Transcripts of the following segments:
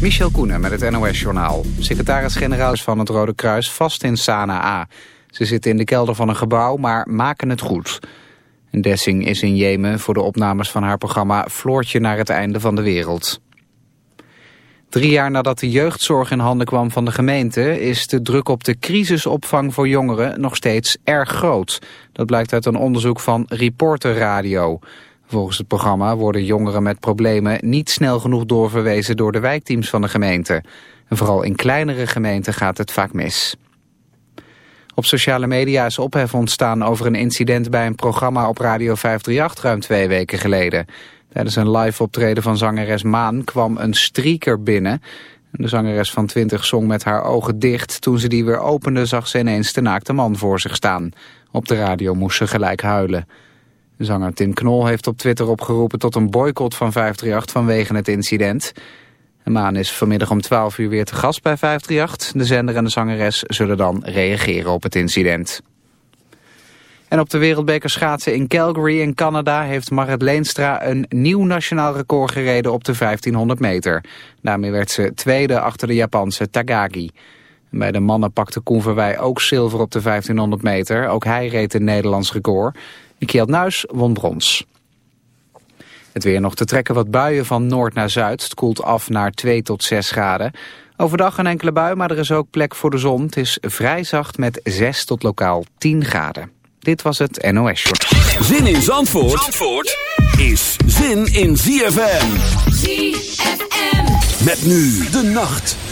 Michel Koenen met het NOS-journaal. Secretaris-generaal van het Rode Kruis vast in Sanaa. Ze zitten in de kelder van een gebouw, maar maken het goed. Dessing is in Jemen voor de opnames van haar programma Floortje naar het einde van de wereld. Drie jaar nadat de jeugdzorg in handen kwam van de gemeente... is de druk op de crisisopvang voor jongeren nog steeds erg groot. Dat blijkt uit een onderzoek van Reporter Radio... Volgens het programma worden jongeren met problemen niet snel genoeg doorverwezen door de wijkteams van de gemeente. En vooral in kleinere gemeenten gaat het vaak mis. Op sociale media is ophef ontstaan over een incident bij een programma op Radio 538 ruim twee weken geleden. Tijdens een live optreden van zangeres Maan kwam een streaker binnen. De zangeres van 20 zong met haar ogen dicht. Toen ze die weer opende zag ze ineens de naakte man voor zich staan. Op de radio moest ze gelijk huilen. Zanger Tim Knol heeft op Twitter opgeroepen tot een boycott van 538 vanwege het incident. Maan is vanmiddag om 12 uur weer te gast bij 538. De zender en de zangeres zullen dan reageren op het incident. En op de wereldbeker schaatsen in Calgary in Canada heeft Marit Leenstra een nieuw nationaal record gereden op de 1500 meter. Daarmee werd ze tweede achter de Japanse Tagagi. Bij de mannen pakte Koen Verwij ook zilver op de 1500 meter. Ook hij reed een Nederlands record. Kjeld Nuis won brons. Het weer nog te trekken wat buien van noord naar zuid. Het koelt af naar 2 tot 6 graden. Overdag een enkele bui, maar er is ook plek voor de zon. Het is vrij zacht met 6 tot lokaal 10 graden. Dit was het NOS Short. Zin in Zandvoort, Zandvoort is zin in ZFM. ZFM. Met nu de nacht.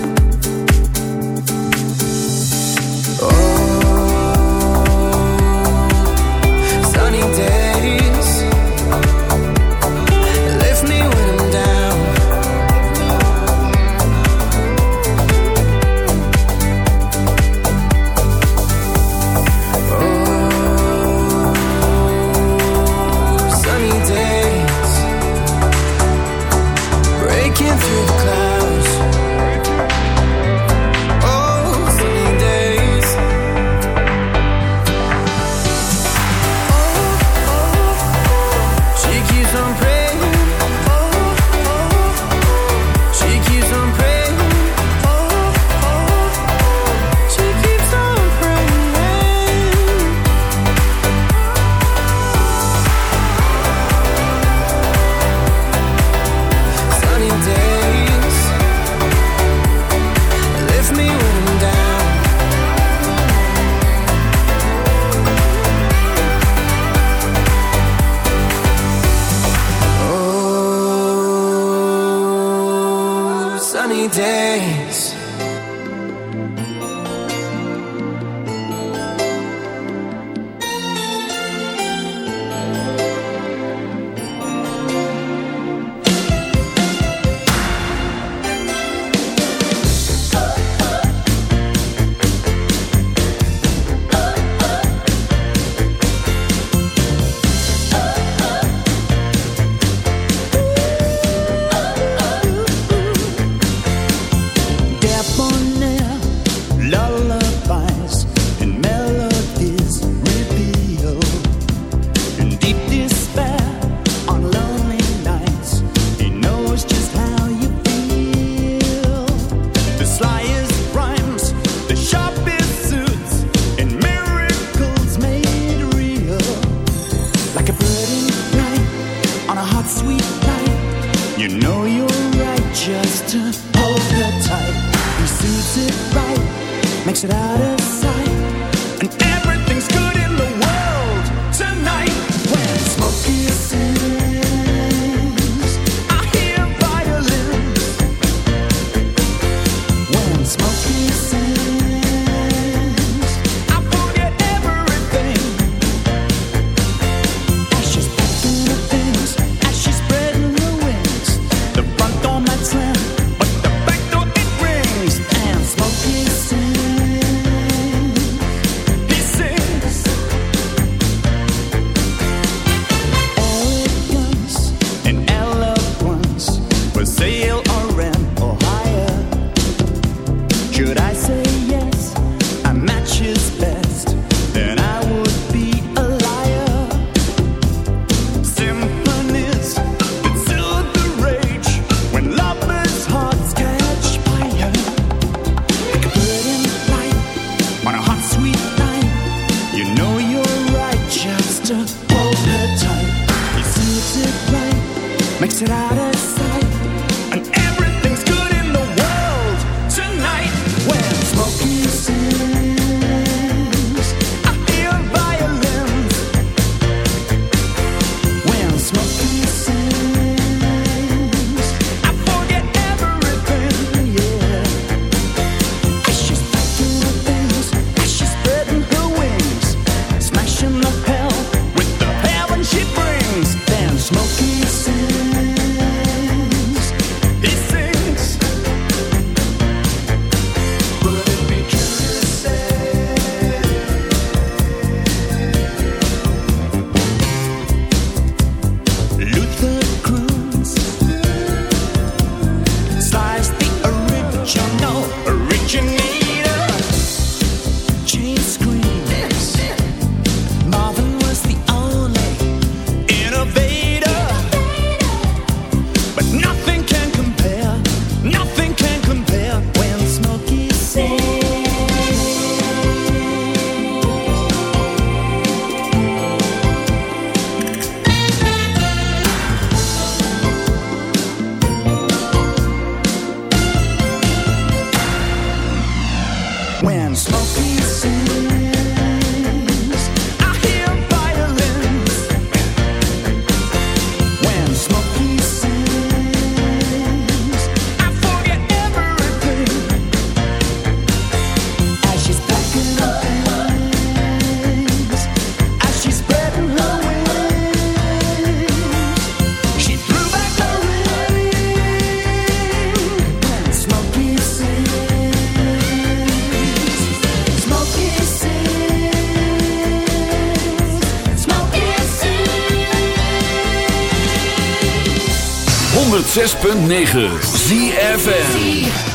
6.9 ZFN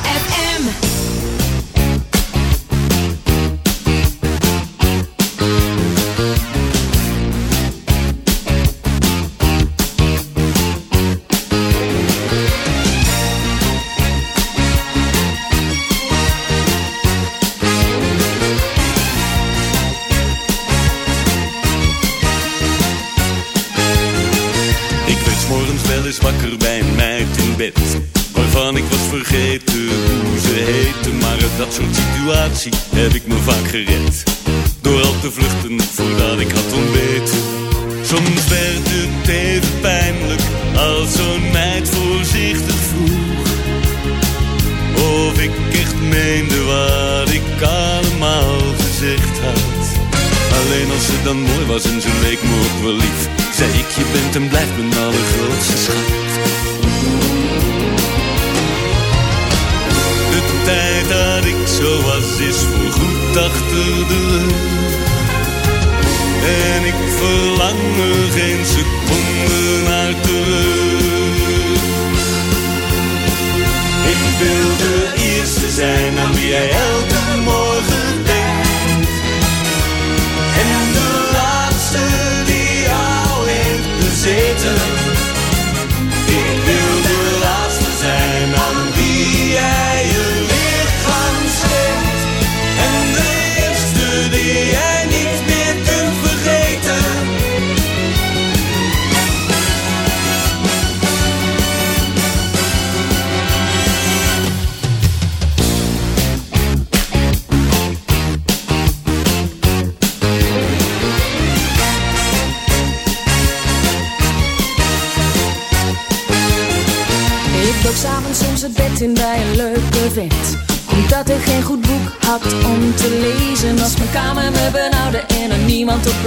gezeten.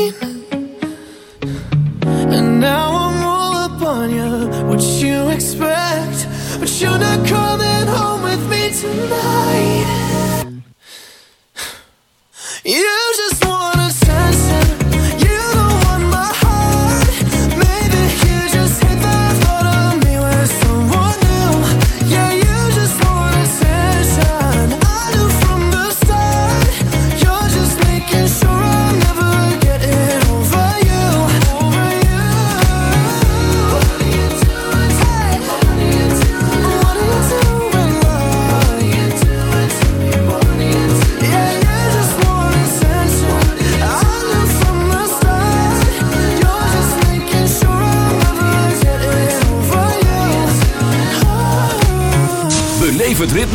looking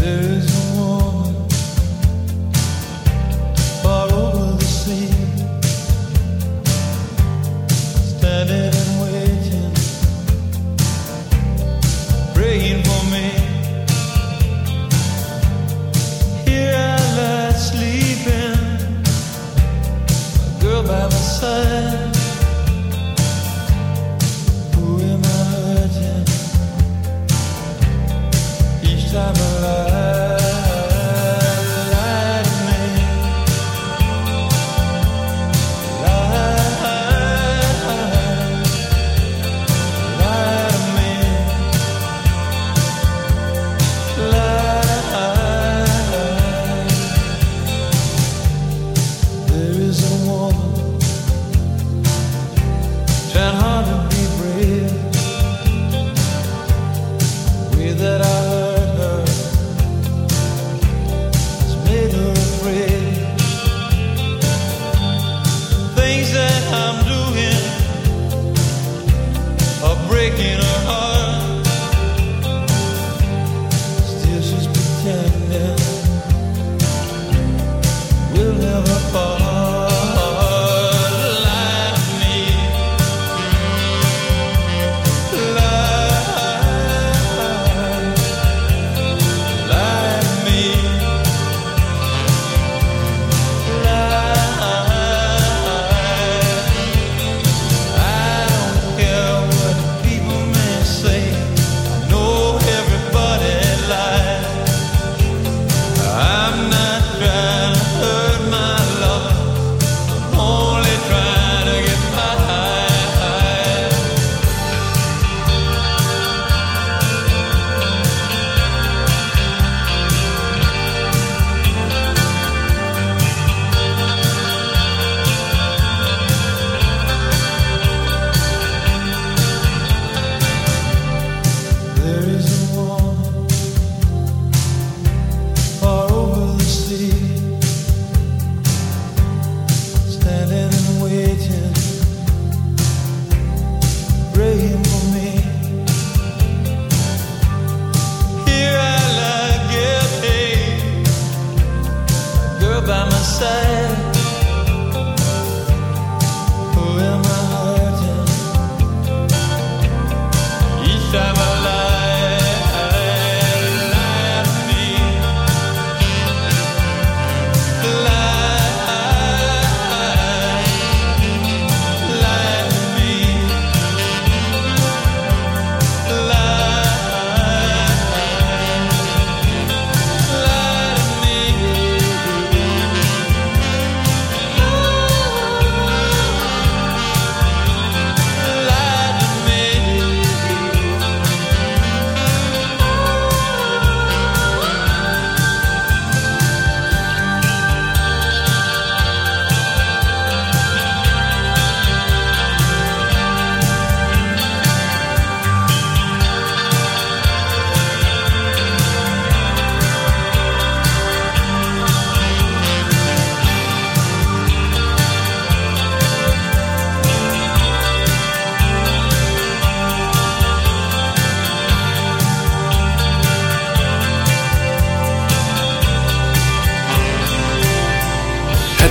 There's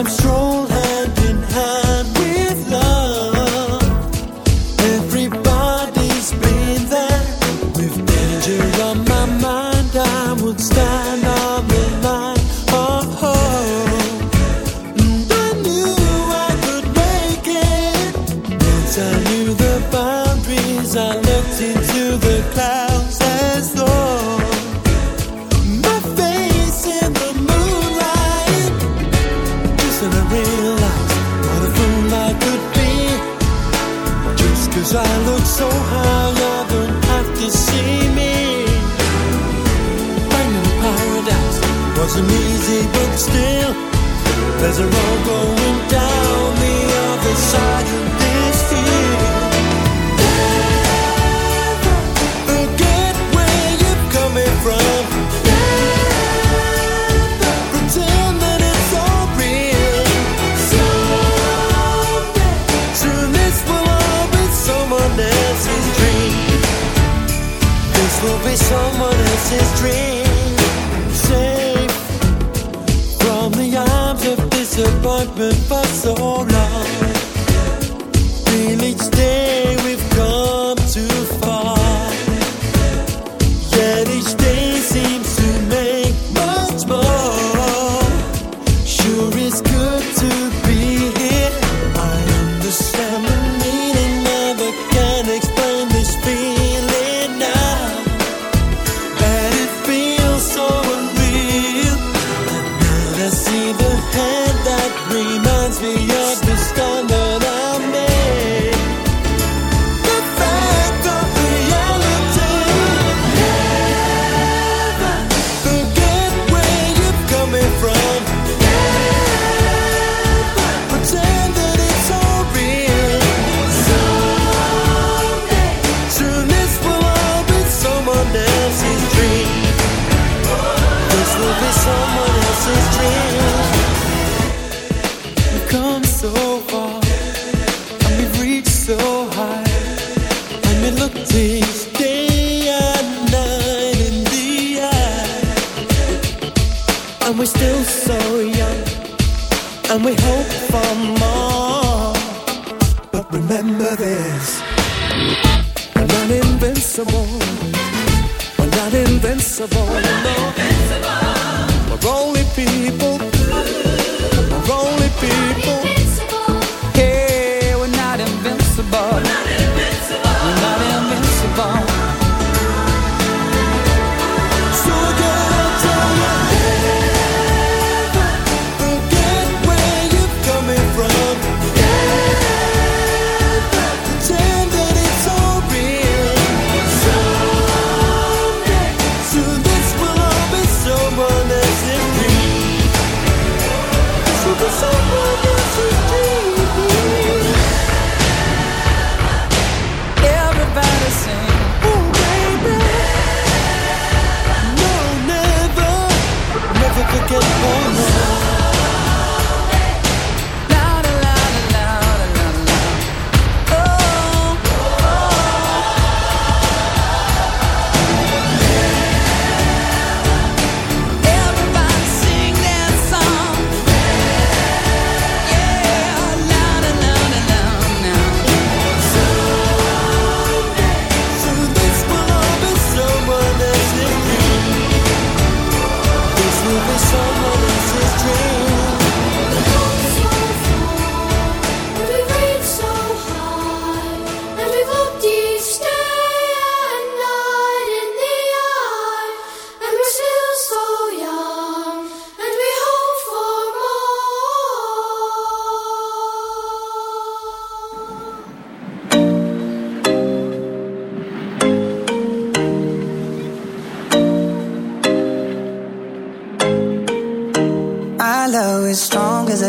I'm strong. what a fool I could be. I look so high, don't have to see me. Finding paradise wasn't easy, but still, there's a road going down the other side be someone else's dream. Safe from the arms of disappointment for so long. Feel each day. and we hope for more. But remember this we're not invincible, we're not invincible, no.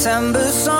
September song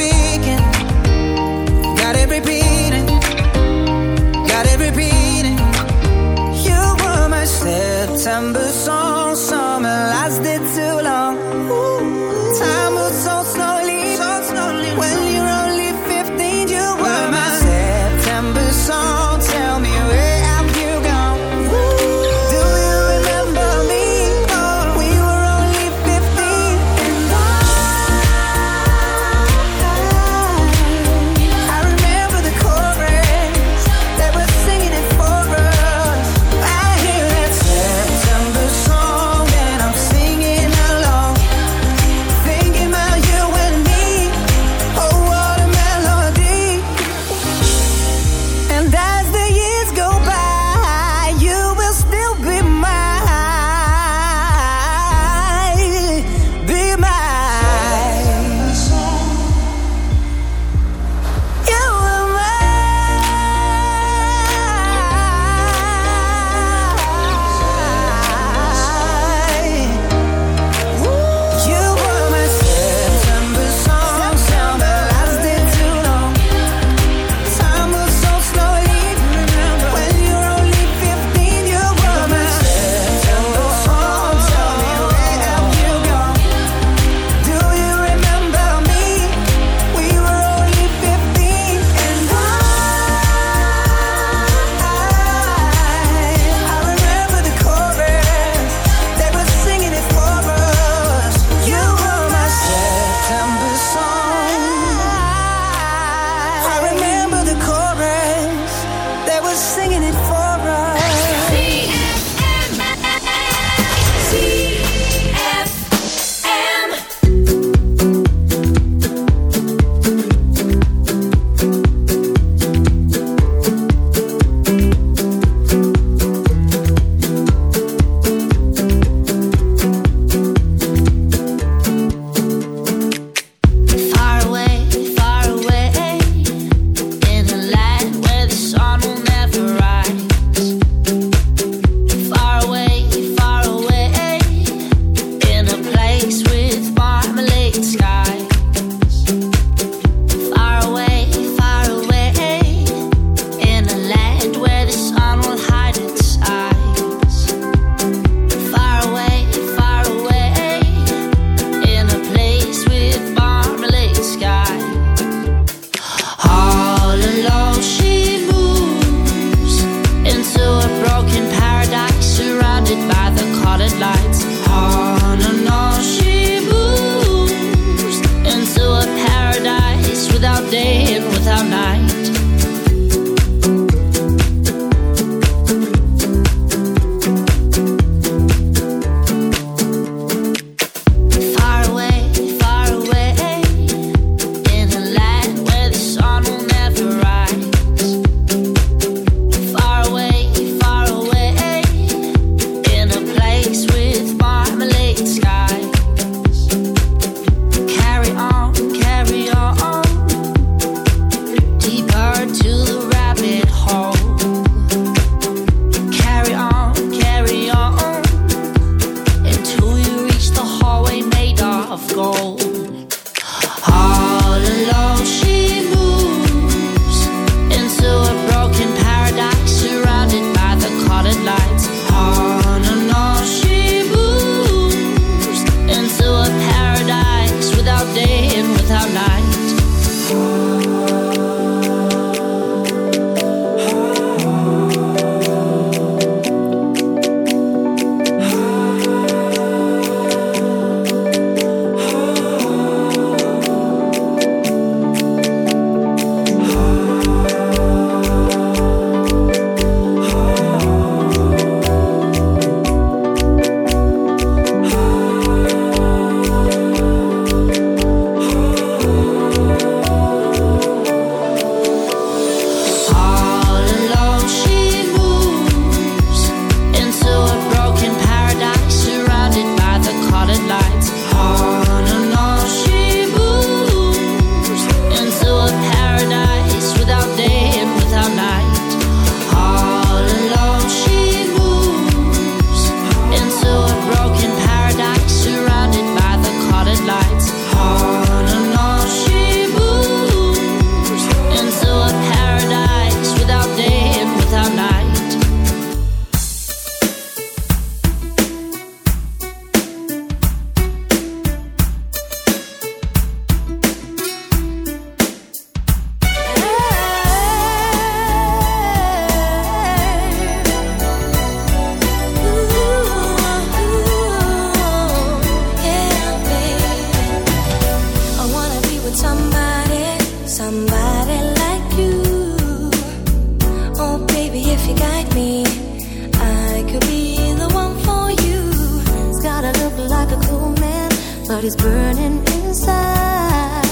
What is burning inside?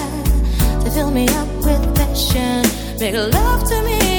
They fill me up with passion. Make love to me.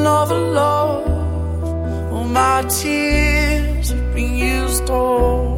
another love. All my tears have been used up.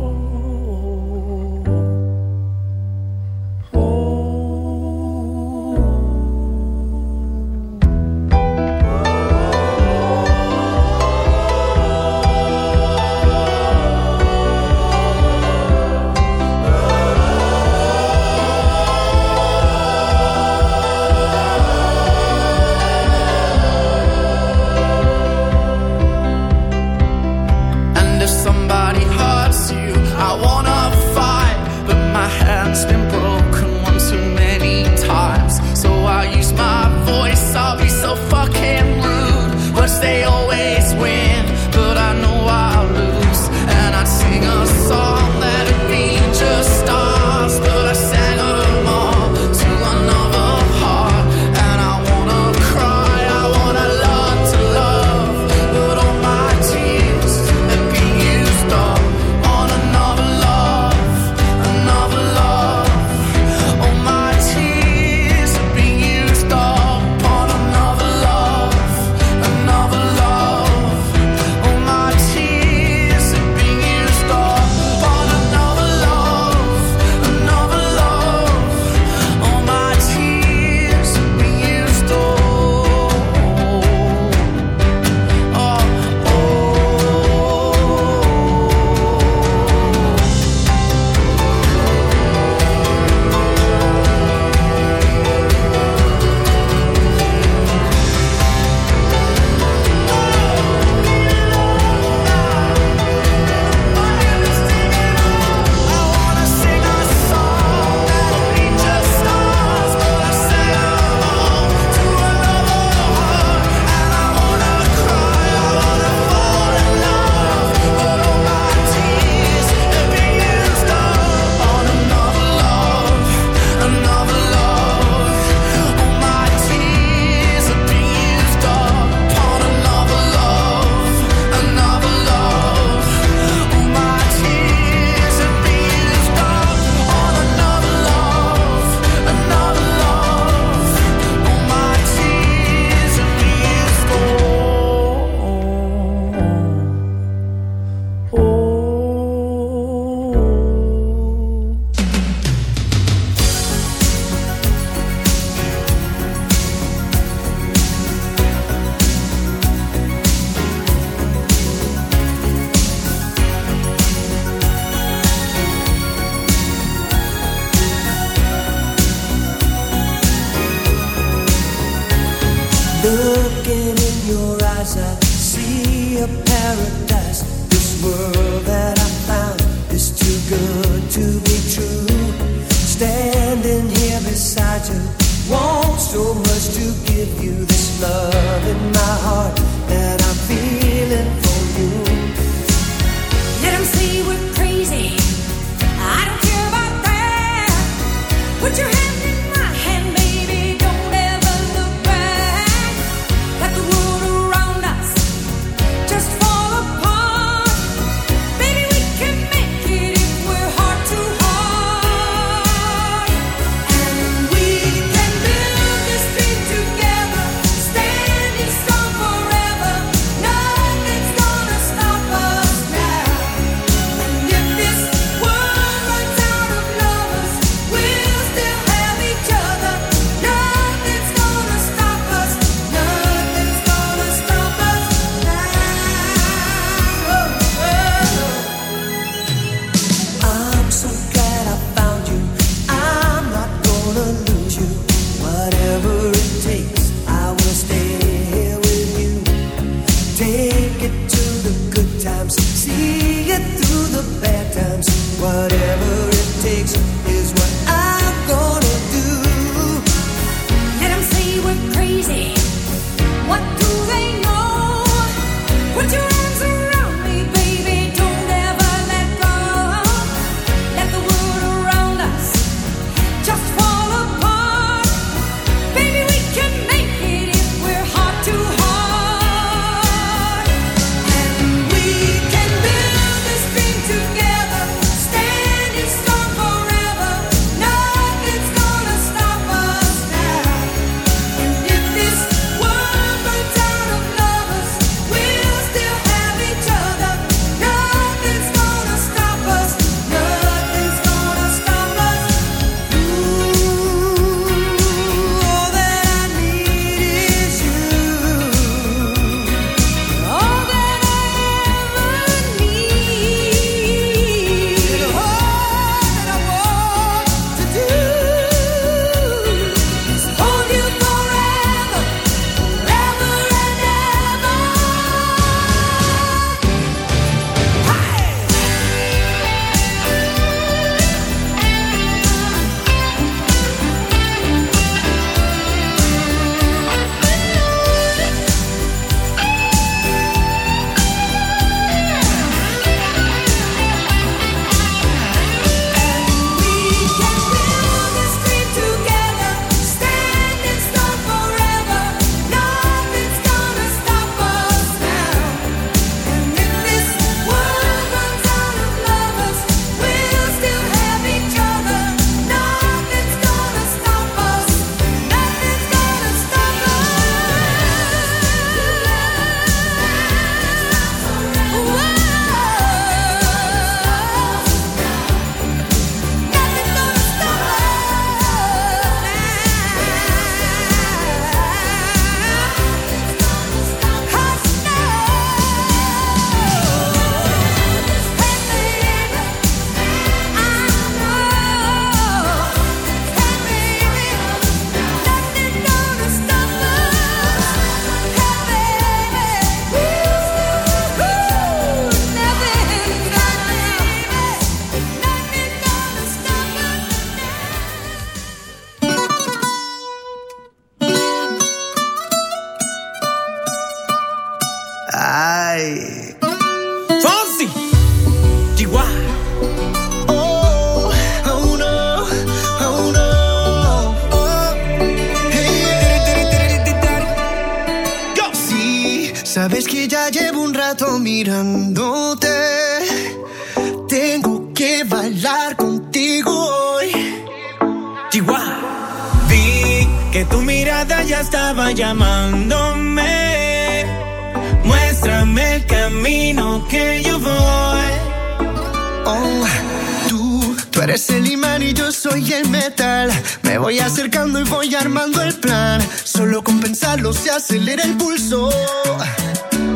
se acelera el pulso.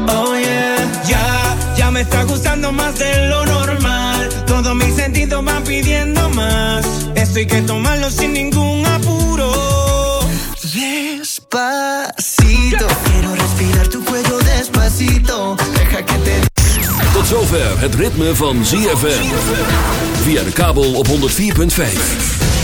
Oh yeah, ya, ya me está gustando más de lo normal. Todos mis sentidos van pidiendo más. Esto hay que tomarlo sin ningún apuro. Despacito, quiero respirar tu cuello despacito. Deja que te. Tot zover het ritme van ZFM. Via de kabel op 104.5.